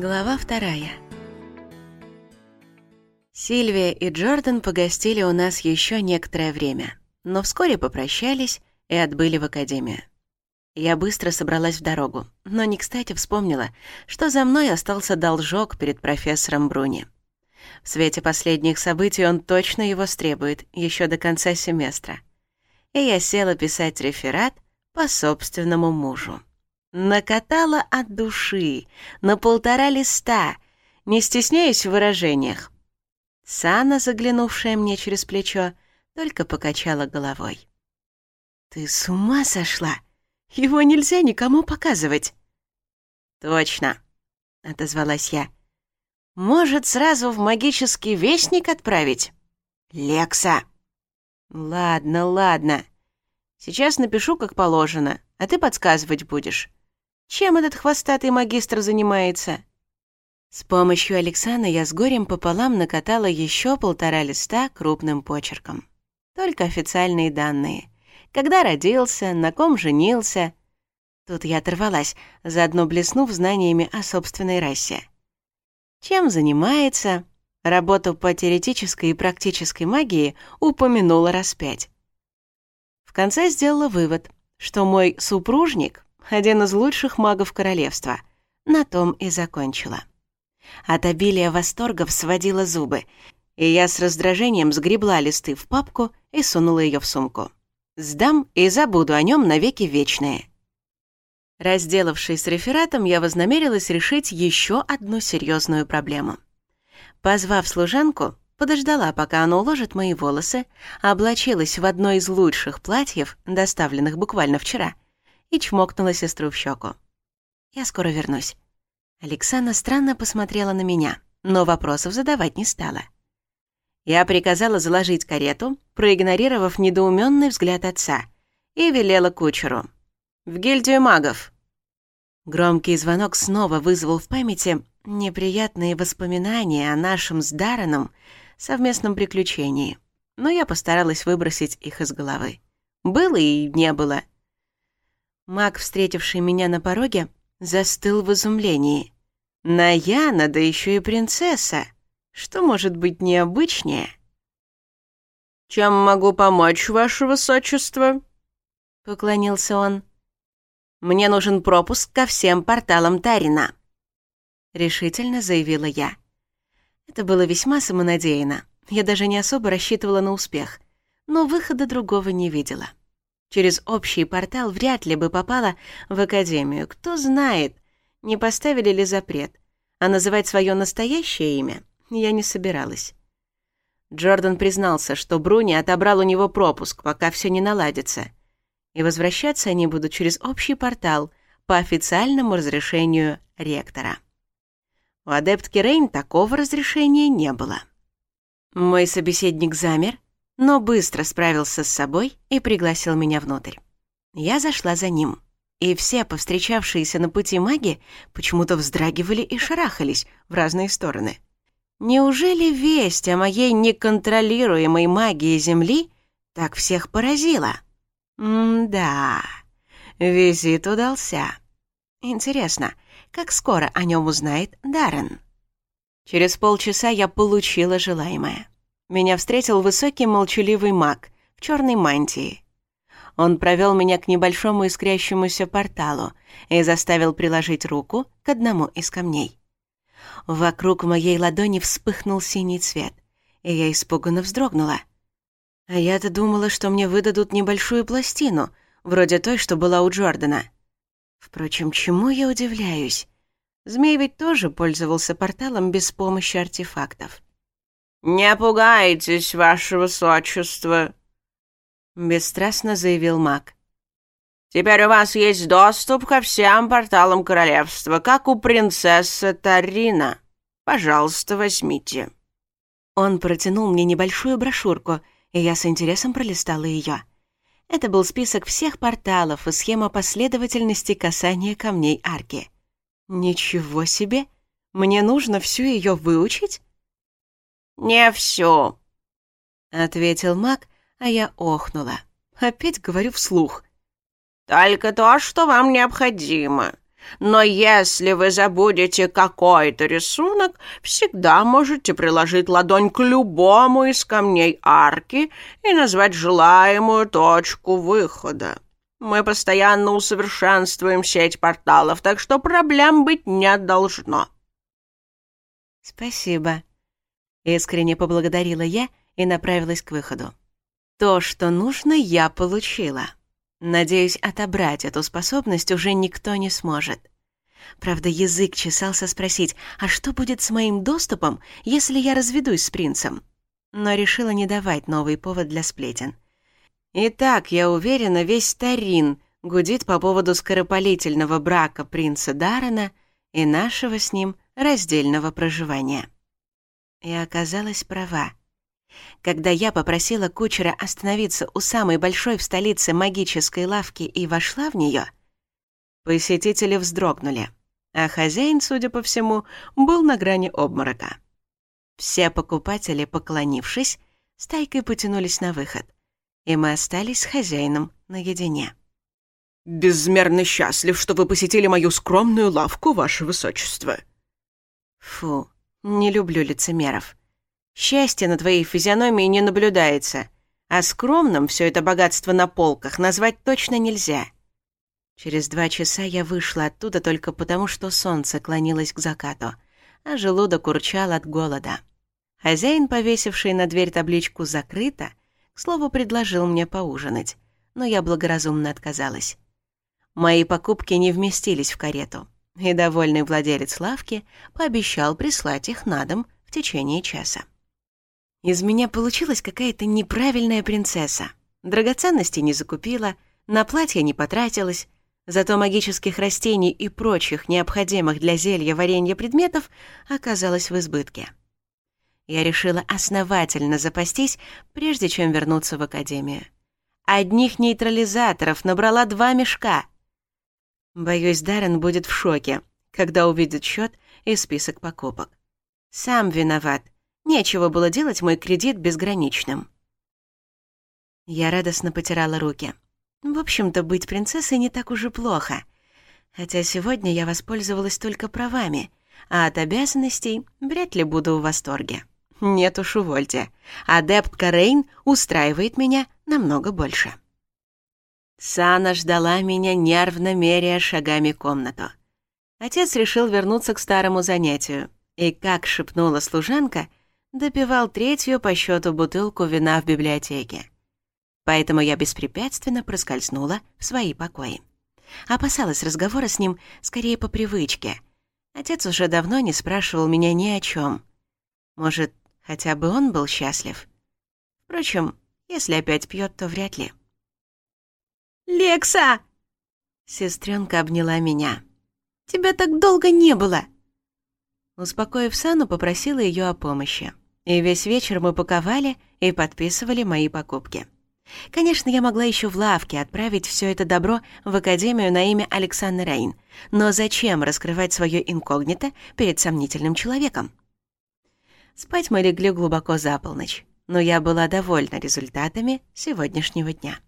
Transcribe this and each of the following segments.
Глава вторая. Сильвия и Джордан погостили у нас еще некоторое время, но вскоре попрощались и отбыли в академию. Я быстро собралась в дорогу, но не кстати вспомнила, что за мной остался должок перед профессором Бруни. В свете последних событий он точно его стребует еще до конца семестра. И я села писать реферат по собственному мужу накатала от души на полтора листа, не стесняясь в выражениях. Сана, заглянувшая мне через плечо, только покачала головой. «Ты с ума сошла? Его нельзя никому показывать!» «Точно!» — отозвалась я. «Может, сразу в магический вестник отправить?» «Лекса!» «Ладно, ладно. Сейчас напишу, как положено, а ты подсказывать будешь. Чем этот хвостатый магистр занимается?» С помощью Александра я с горем пополам накатала еще полтора листа крупным почерком. Только официальные данные. Когда родился, на ком женился. Тут я оторвалась, заодно блеснув знаниями о собственной расе. Чем занимается? Работу по теоретической и практической магии упомянула раз пять. В конце сделала вывод, что мой супружник один из лучших магов королевства. На том и закончила. От обилия восторгов сводила зубы, и я с раздражением сгребла листы в папку и сунула ее в сумку. «Сдам и забуду о нем навеки вечные». Разделавшись с рефератом, я вознамерилась решить еще одну серьезную проблему. Позвав служанку, подождала, пока она уложит мои волосы, облачилась в одно из лучших платьев, доставленных буквально вчера — и чмокнула сестру в щеку. «Я скоро вернусь». Александра странно посмотрела на меня, но вопросов задавать не стала. Я приказала заложить карету, проигнорировав недоуменный взгляд отца, и велела кучеру. «В гильдию магов!» Громкий звонок снова вызвал в памяти неприятные воспоминания о нашем с Дарреном совместном приключении, но я постаралась выбросить их из головы. Было и не было — Маг, встретивший меня на пороге, застыл в изумлении. «Наяна, да еще и принцесса! Что может быть необычнее?» «Чем могу помочь, ваше высочество?» — поклонился он. «Мне нужен пропуск ко всем порталам Тарина», — решительно заявила я. Это было весьма самонадеянно. Я даже не особо рассчитывала на успех, но выхода другого не видела. Через общий портал вряд ли бы попала в академию. Кто знает, не поставили ли запрет. А называть свое настоящее имя я не собиралась. Джордан признался, что Бруни отобрал у него пропуск, пока все не наладится. И возвращаться они будут через общий портал по официальному разрешению ректора. У адептки Рейн такого разрешения не было. Мой собеседник замер, но быстро справился с собой и пригласил меня внутрь. Я зашла за ним, и все повстречавшиеся на пути маги почему-то вздрагивали и шарахались в разные стороны. Неужели весть о моей неконтролируемой магии Земли так всех поразила? М-да, визит удался. Интересно, как скоро о нем узнает Даррен? Через полчаса я получила желаемое. Меня встретил высокий молчаливый маг в черной мантии. Он провел меня к небольшому искрящемуся порталу и заставил приложить руку к одному из камней. Вокруг моей ладони вспыхнул синий цвет, и я испуганно вздрогнула. А я-то думала, что мне выдадут небольшую пластину, вроде той, что была у Джордана. Впрочем, чему я удивляюсь? Змей ведь тоже пользовался порталом без помощи артефактов. Не пугайтесь, ваше высочество», — бесстрастно заявил маг. «Теперь у вас есть доступ ко всем порталам королевства, как у принцессы Тарина. Пожалуйста, возьмите». Он протянул мне небольшую брошюрку, и я с интересом пролистала ее. Это был список всех порталов и схема последовательности касания камней арки. «Ничего себе! Мне нужно всю ее выучить?» «Не все», — ответил маг, а я охнула. Опять говорю вслух. «Только то, что вам необходимо. Но если вы забудете какой-то рисунок, всегда можете приложить ладонь к любому из камней арки и назвать желаемую точку выхода. Мы постоянно усовершенствуем сеть порталов, так что проблем быть не должно». «Спасибо», Искренне поблагодарила я и направилась к выходу. То, что нужно, я получила. Надеюсь, отобрать эту способность уже никто не сможет. Правда, язык чесался спросить, а что будет с моим доступом, если я разведусь с принцем? Но решила не давать новый повод для сплетен. Итак, я уверена, весь Тарин гудит по поводу скоропалительного брака принца Дарана и нашего с ним раздельного проживания. И оказалась права. Когда я попросила кучера остановиться у самой большой в столице магической лавки и вошла в нее, посетители вздрогнули, а хозяин, судя по всему, был на грани обморока. Все покупатели, поклонившись, стайкой потянулись на выход, и мы остались с хозяином наедине. «Безмерно счастлив, что вы посетили мою скромную лавку, ваше высочество!» Фу, не люблю лицемеров. Счастье на твоей физиономии не наблюдается, а скромным все это богатство на полках назвать точно нельзя. Через два часа я вышла оттуда только потому, что солнце клонилось к закату, а желудок урчал от голода. Хозяин, повесивший на дверь табличку «Закрыто», к слову, предложил мне поужинать, но я благоразумно отказалась. Мои покупки не вместились в карету и довольный владелец лавки пообещал прислать их на дом в течение часа. Из меня получилась какая-то неправильная принцесса. Драгоценности не закупила, на платье не потратилась, зато магических растений и прочих необходимых для зелья варенья предметов оказалось в избытке. Я решила основательно запастись, прежде чем вернуться в академию. Одних нейтрализаторов набрала два мешка — Боюсь, Даррен будет в шоке, когда увидит счет и список покупок. Сам виноват. Нечего было делать мой кредит безграничным. Я радостно потирала руки. В общем-то, быть принцессой не так уж и плохо. Хотя сегодня я воспользовалась только правами, а от обязанностей вряд ли буду в восторге. Нет уж, увольте. Адепт Карейн устраивает меня намного больше. Сана ждала меня, нервно меряя шагами комнату. Отец решил вернуться к старому занятию. И, как шепнула служанка, допивал третью по счету бутылку вина в библиотеке. Поэтому я беспрепятственно проскользнула в свои покои. Опасалась разговора с ним скорее по привычке. Отец уже давно не спрашивал меня ни о чем. Может, хотя бы он был счастлив? Впрочем, если опять пьет, то вряд ли. «Лекса!» Сестренка обняла меня. «Тебя так долго не было!» Успокоив Сану, попросила ее о помощи. И весь вечер мы паковали и подписывали мои покупки. Конечно, я могла еще в лавке отправить все это добро в академию на имя Александра Рейн, но зачем раскрывать свое инкогнито перед сомнительным человеком? Спать мы легли глубоко за полночь, но я была довольна результатами сегодняшнего дня.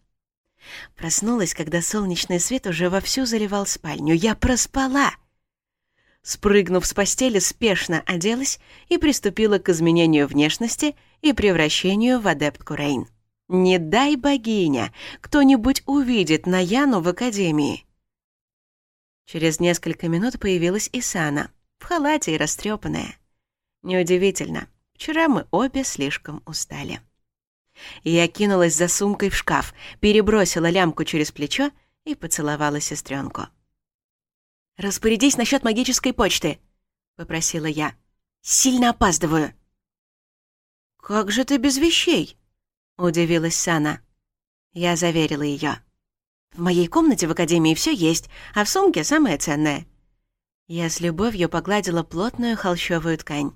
Проснулась, когда солнечный свет уже вовсю заливал спальню. Я проспала! Спрыгнув с постели, спешно оделась и приступила к изменению внешности и превращению в адептку Рейн. Не дай богиня, кто-нибудь увидит Наяну в академии. Через несколько минут появилась Исана, в халате и растрепанная. Неудивительно, вчера мы обе слишком устали. Я кинулась за сумкой в шкаф, перебросила лямку через плечо и поцеловала сестренку. «Распорядись насчет магической почты», — попросила я. «Сильно опаздываю». «Как же ты без вещей?» — удивилась Сана. Я заверила ее. «В моей комнате в академии все есть, а в сумке самое ценное». Я с любовью погладила плотную холщовую ткань.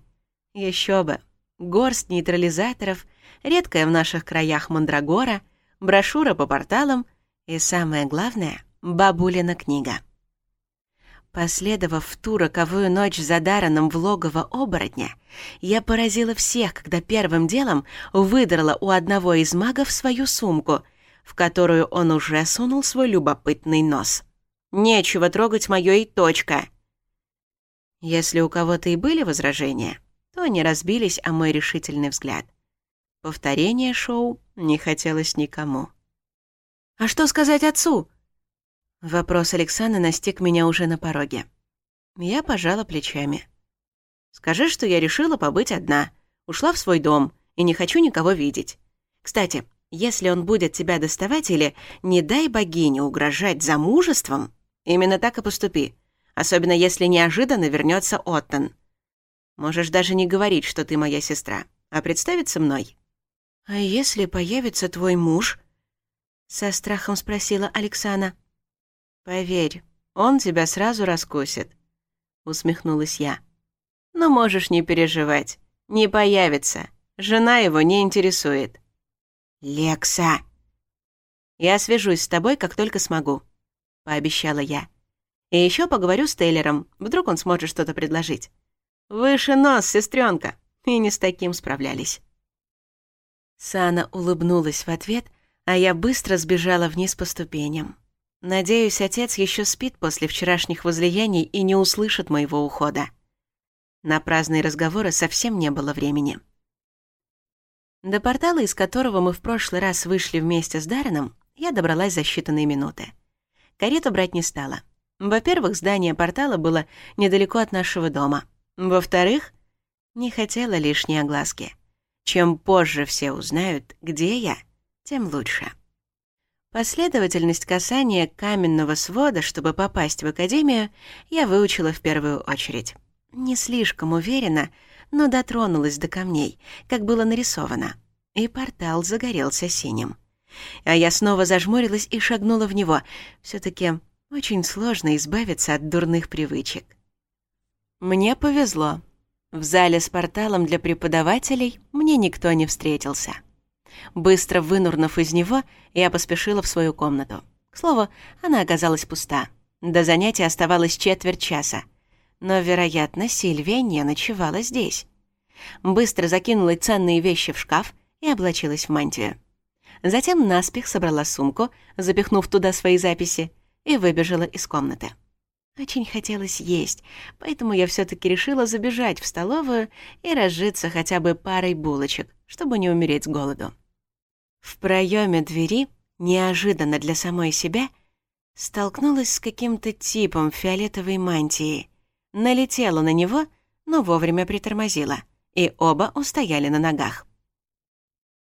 Еще бы. Горсть нейтрализаторов — редкая в наших краях мандрагора, брошюра по порталам и, самое главное, бабулина книга. Последовав в ту роковую ночь за дараном в логово оборотня, я поразила всех, когда первым делом выдрала у одного из магов свою сумку, в которую он уже сунул свой любопытный нос. «Нечего трогать моё и точка!» Если у кого-то и были возражения, то они разбились о мой решительный взгляд. Повторение шоу не хотелось никому. «А что сказать отцу?» Вопрос Александра настиг меня уже на пороге. Я пожала плечами. «Скажи, что я решила побыть одна, ушла в свой дом и не хочу никого видеть. Кстати, если он будет тебя доставать или не дай богине угрожать замужеством, именно так и поступи, особенно если неожиданно вернется Оттон. Можешь даже не говорить, что ты моя сестра, а представиться мной. «А если появится твой муж?» Со страхом спросила Александра. «Поверь, он тебя сразу раскусит», — усмехнулась я. «Но можешь не переживать. Не появится. Жена его не интересует». «Лекса!» «Я свяжусь с тобой, как только смогу», — пообещала я. «И еще поговорю с Тейлером. Вдруг он сможет что-то предложить». «Выше нос, сестренка, И не с таким справлялись. Сана улыбнулась в ответ, а я быстро сбежала вниз по ступеням. Надеюсь, отец еще спит после вчерашних возлияний и не услышит моего ухода. На праздные разговоры совсем не было времени. До портала, из которого мы в прошлый раз вышли вместе с Дарреном, я добралась за считанные минуты. Карету брать не стала. Во-первых, здание портала было недалеко от нашего дома. Во-вторых, не хотела лишней огласки. Чем позже все узнают, где я, тем лучше. Последовательность касания каменного свода, чтобы попасть в академию, я выучила в первую очередь. Не слишком уверенно, но дотронулась до камней, как было нарисовано. И портал загорелся синим. А я снова зажмурилась и шагнула в него. все таки очень сложно избавиться от дурных привычек. Мне повезло. В зале с порталом для преподавателей мне никто не встретился. Быстро вынурнув из него, я поспешила в свою комнату. К слову, она оказалась пуста. До занятия оставалось четверть часа. Но, вероятно, Сильвия не ночевала здесь. Быстро закинула ценные вещи в шкаф и облачилась в мантию. Затем наспех собрала сумку, запихнув туда свои записи, и выбежала из комнаты. Очень хотелось есть, поэтому я все таки решила забежать в столовую и разжиться хотя бы парой булочек, чтобы не умереть с голоду. В проеме двери, неожиданно для самой себя, столкнулась с каким-то типом фиолетовой мантии. Налетела на него, но вовремя притормозила, и оба устояли на ногах.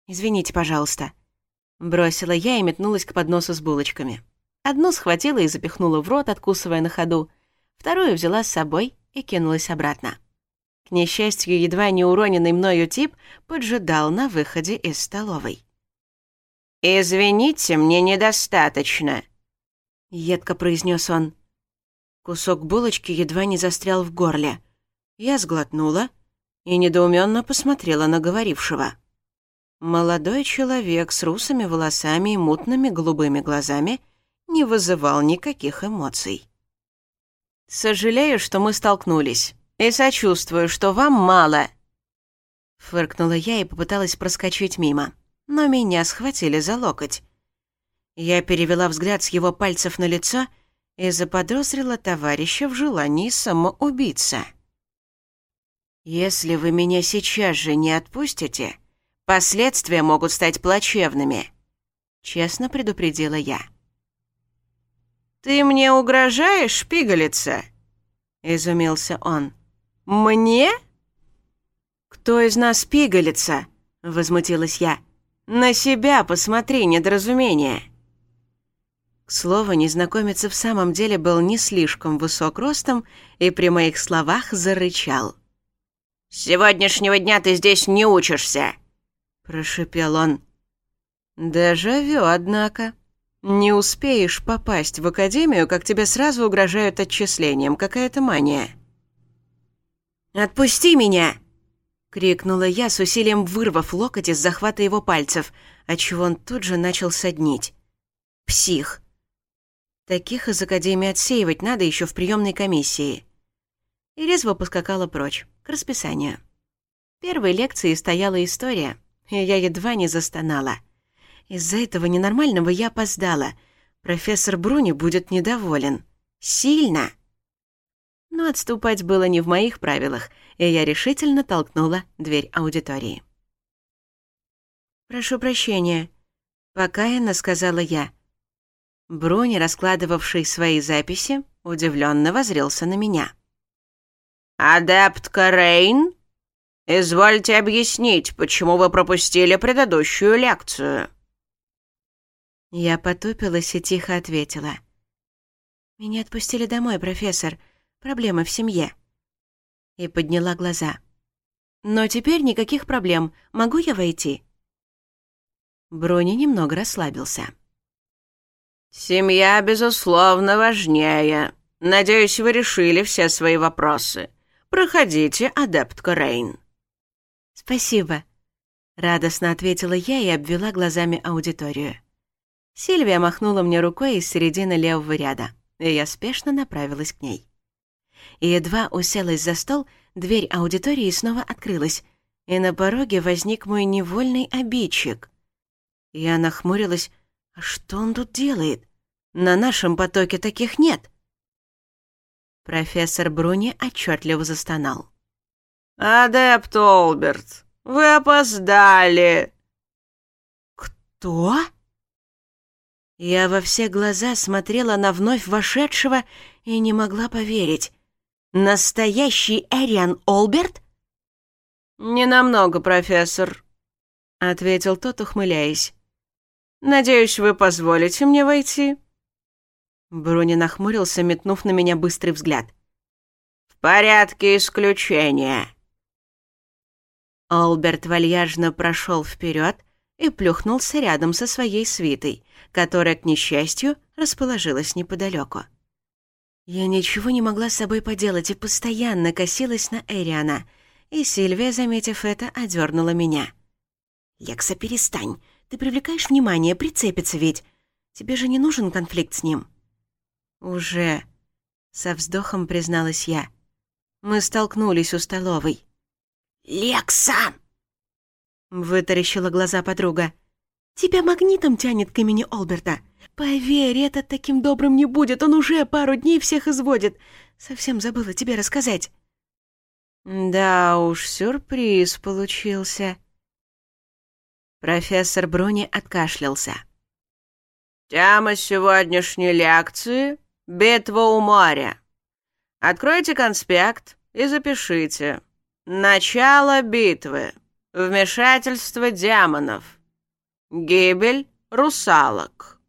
«Извините, пожалуйста», — бросила я и метнулась к подносу с булочками. Одну схватила и запихнула в рот, откусывая на ходу. Вторую взяла с собой и кинулась обратно. К несчастью, едва не уроненный мною тип поджидал на выходе из столовой. «Извините, мне недостаточно», — едко произнес он. Кусок булочки едва не застрял в горле. Я сглотнула и недоуменно посмотрела на говорившего. Молодой человек с русыми волосами и мутными голубыми глазами — не вызывал никаких эмоций. «Сожалею, что мы столкнулись, и сочувствую, что вам мало», — фыркнула я и попыталась проскочить мимо, но меня схватили за локоть. Я перевела взгляд с его пальцев на лицо и заподозрила товарища в желании самоубиться. «Если вы меня сейчас же не отпустите, последствия могут стать плачевными», — честно предупредила я. «Ты мне угрожаешь, пигалица?» — изумился он. «Мне?» «Кто из нас пигалица?» — возмутилась я. «На себя посмотри, недоразумение!» К слову, незнакомец в самом деле был не слишком высок ростом и при моих словах зарычал. «С сегодняшнего дня ты здесь не учишься!» — прошипел он. «Дежавю, однако», Не успеешь попасть в академию, как тебе сразу угрожают отчислением. Какая-то мания. «Отпусти меня!» — крикнула я, с усилием вырвав локоть из захвата его пальцев, отчего он тут же начал соднить. «Псих!» Таких из Академии отсеивать надо еще в приемной комиссии. И резво поскакала прочь, к расписанию. Первой лекции стояла история, и я едва не застонала — из-за этого ненормального я опоздала. Профессор Бруни будет недоволен. Сильно!» Но отступать было не в моих правилах, и я решительно толкнула дверь аудитории. «Прошу прощения», — покаянно сказала я. Бруни, раскладывавший свои записи, удивленно возрелся на меня. «Адептка Рейн, извольте объяснить, почему вы пропустили предыдущую лекцию?» Я потупилась и тихо ответила. «Меня отпустили домой, профессор. Проблемы в семье». И подняла глаза. «Но теперь никаких проблем. Могу я войти?» Брони немного расслабился. «Семья, безусловно, важнее. Надеюсь, вы решили все свои вопросы. Проходите, адептка Рейн». «Спасибо», — радостно ответила я и обвела глазами аудиторию. Сильвия махнула мне рукой из середины левого ряда, и я спешно направилась к ней. И едва уселась за стол, дверь аудитории снова открылась, и на пороге возник мой невольный обидчик. Я нахмурилась. «А что он тут делает? На нашем потоке таких нет!» Профессор Бруни отчетливо застонал. «Адепт Олберт, вы опоздали!» «Кто?» Я во все глаза смотрела на вновь вошедшего и не могла поверить. «Настоящий Эриан Олберт?» «Не намного, профессор», — ответил тот, ухмыляясь. «Надеюсь, вы позволите мне войти?» Бруни нахмурился, метнув на меня быстрый взгляд. «В порядке исключения». Олберт вальяжно прошел вперед, — и плюхнулся рядом со своей свитой, которая, к несчастью, расположилась неподалеку. Я ничего не могла с собой поделать и постоянно косилась на Эриана, и Сильвия, заметив это, одернула меня. «Лекса, перестань. Ты привлекаешь внимание, прицепится ведь. Тебе же не нужен конфликт с ним». «Уже...» — со вздохом призналась я. Мы столкнулись у столовой. «Лекса!» Вытаращила глаза подруга. «Тебя магнитом тянет к имени Олберта. Поверь, этот таким добрым не будет, он уже пару дней всех изводит. Совсем забыла тебе рассказать». «Да уж, сюрприз получился». Профессор Бруни откашлялся. «Тема сегодняшней лекции — битва у моря. Откройте конспект и запишите. Начало битвы» вмешательство демонов. Гибель русалок.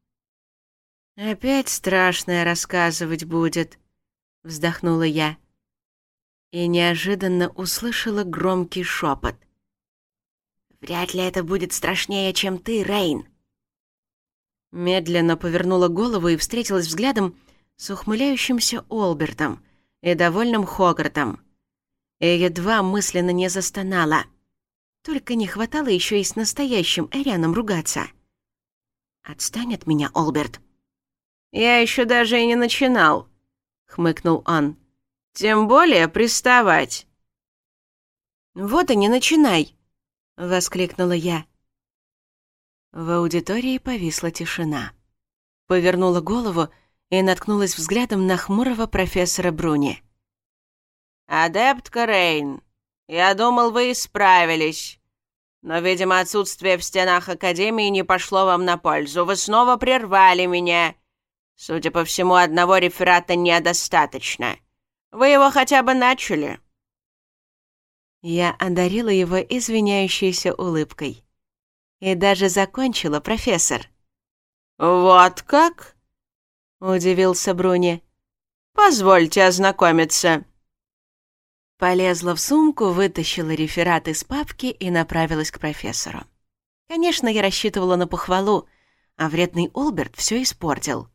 «Опять страшное рассказывать будет», — вздохнула я. И неожиданно услышала громкий шепот. «Вряд ли это будет страшнее, чем ты, Рейн». Медленно повернула голову и встретилась взглядом с ухмыляющимся Олбертом и довольным Хогартом. И едва мысленно не застонала — только не хватало еще и с настоящим Эрианом ругаться. «Отстань от меня, Олберт!» «Я еще даже и не начинал», — хмыкнул он. «Тем более приставать». «Вот и не начинай!» — воскликнула я. В аудитории повисла тишина. Повернула голову и наткнулась взглядом на хмурого профессора Бруни. «Адепт Рейн, я думал, вы исправились. Но, видимо, отсутствие в стенах Академии не пошло вам на пользу. Вы снова прервали меня. Судя по всему, одного реферата недостаточно. Вы его хотя бы начали?» Я одарила его извиняющейся улыбкой. И даже закончила, профессор. «Вот как?» — удивился Бруни. «Позвольте ознакомиться». Полезла в сумку, вытащила реферат из папки и направилась к профессору. Конечно, я рассчитывала на похвалу, а вредный Олберт все испортил.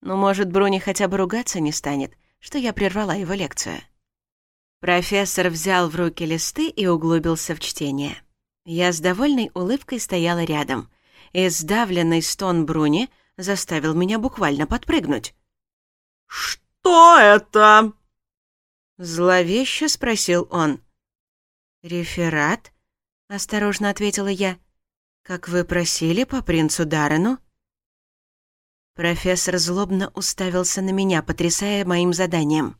Но, может, Бруни хотя бы ругаться не станет, что я прервала его лекцию. Профессор взял в руки листы и углубился в чтение. Я с довольной улыбкой стояла рядом, и сдавленный стон Бруни заставил меня буквально подпрыгнуть. «Что это?» Зловеще спросил он. «Реферат?» — осторожно ответила я. «Как вы просили по принцу Даррену?» Профессор злобно уставился на меня, потрясая моим заданием.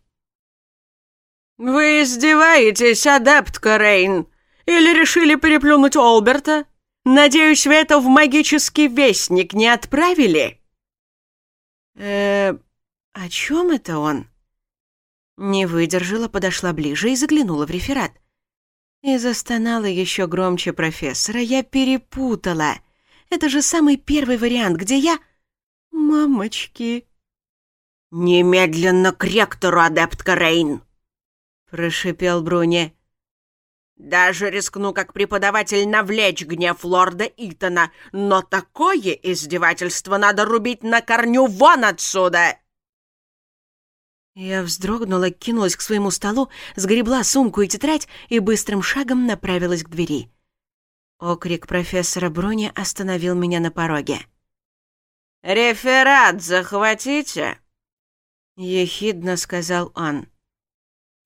«Вы издеваетесь, адептка Рейн? Или решили переплюнуть Олберта? Надеюсь, вы это в магический вестник не отправили?» «Э, -э о чем это он?» Не выдержала, подошла ближе и заглянула в реферат. И застонала еще громче профессора. Я перепутала. Это же самый первый вариант, где я... Мамочки... «Немедленно к ректору, адептка Рейн!» — прошипел Бруни. «Даже рискну как преподаватель навлечь гнев лорда Итона, но такое издевательство надо рубить на корню вон отсюда!» Я вздрогнула, кинулась к своему столу, сгребла сумку и тетрадь и быстрым шагом направилась к двери. Окрик профессора Бруни остановил меня на пороге. «Реферат захватите!» — ехидно сказал он.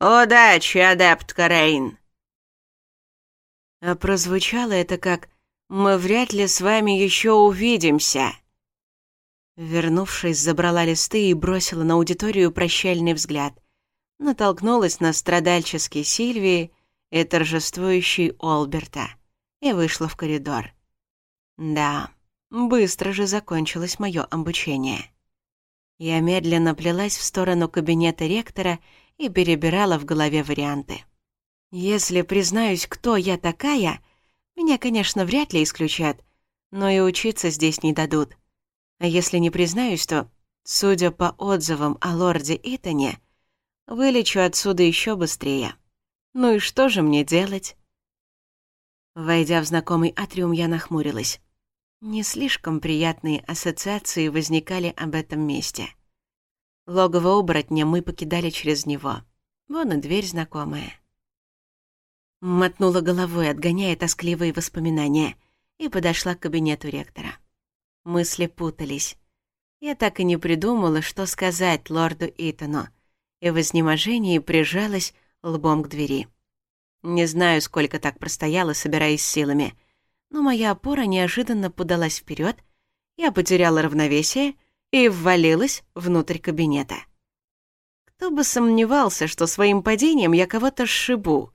«Удачи, адепт Караин!» А прозвучало это как «Мы вряд ли с вами еще увидимся!» Вернувшись, забрала листы и бросила на аудиторию прощальный взгляд. Натолкнулась на страдальческий Сильвии и торжествующий Олберта. И вышла в коридор. Да, быстро же закончилось мое обучение. Я медленно плелась в сторону кабинета ректора и перебирала в голове варианты. Если признаюсь, кто я такая, меня, конечно, вряд ли исключат, но и учиться здесь не дадут — а Если не признаюсь, то, судя по отзывам о лорде Итане, вылечу отсюда еще быстрее. Ну и что же мне делать? Войдя в знакомый атриум, я нахмурилась. Не слишком приятные ассоциации возникали об этом месте. Логово оборотня мы покидали через него. Вон и дверь знакомая. Мотнула головой, отгоняя тоскливые воспоминания, и подошла к кабинету ректора. Мысли путались. Я так и не придумала, что сказать лорду Итану, и в изнеможении прижалась лбом к двери. Не знаю, сколько так простояла, собираясь силами, но моя опора неожиданно подалась вперед, я потеряла равновесие и ввалилась внутрь кабинета. Кто бы сомневался, что своим падением я кого-то сшибу.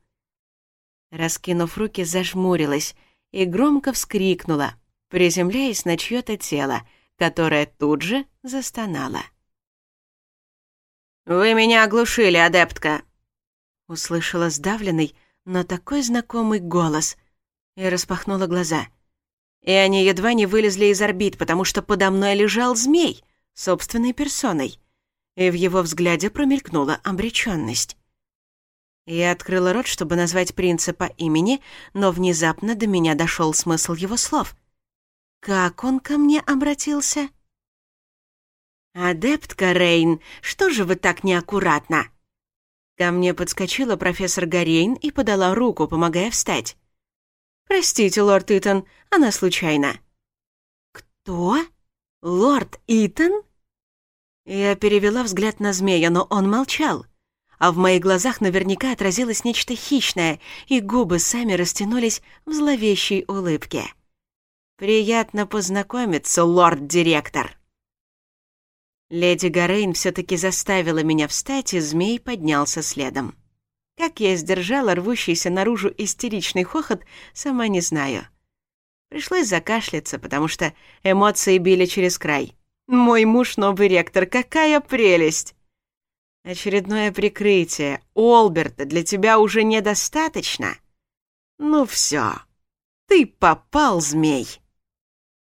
Раскинув руки, зажмурилась и громко вскрикнула — приземляясь на чьё-то тело, которое тут же застонало. «Вы меня оглушили, адептка!» Услышала сдавленный, но такой знакомый голос и распахнула глаза. И они едва не вылезли из орбит, потому что подо мной лежал змей собственной персоной, и в его взгляде промелькнула обречённость. Я открыла рот, чтобы назвать принца по имени, но внезапно до меня дошёл смысл его слов — как он ко мне обратился? «Адептка Рейн, что же вы так неаккуратно?» Ко мне подскочила профессор Горейн и подала руку, помогая встать. «Простите, лорд Итан, она случайно». «Кто? Лорд Итан?» Я перевела взгляд на змея, но он молчал. А в моих глазах наверняка отразилось нечто хищное, и губы сами растянулись в зловещей улыбке. «Приятно познакомиться, лорд-директор!» Леди Горейн все-таки заставила меня встать, и змей поднялся следом. Как я сдержала рвущийся наружу истеричный хохот, сама не знаю. Пришлось закашляться, потому что эмоции били через край. «Мой муж новый ректор, какая прелесть!» «Очередное прикрытие. Олберта для тебя уже недостаточно?» «Ну все, ты попал, змей!»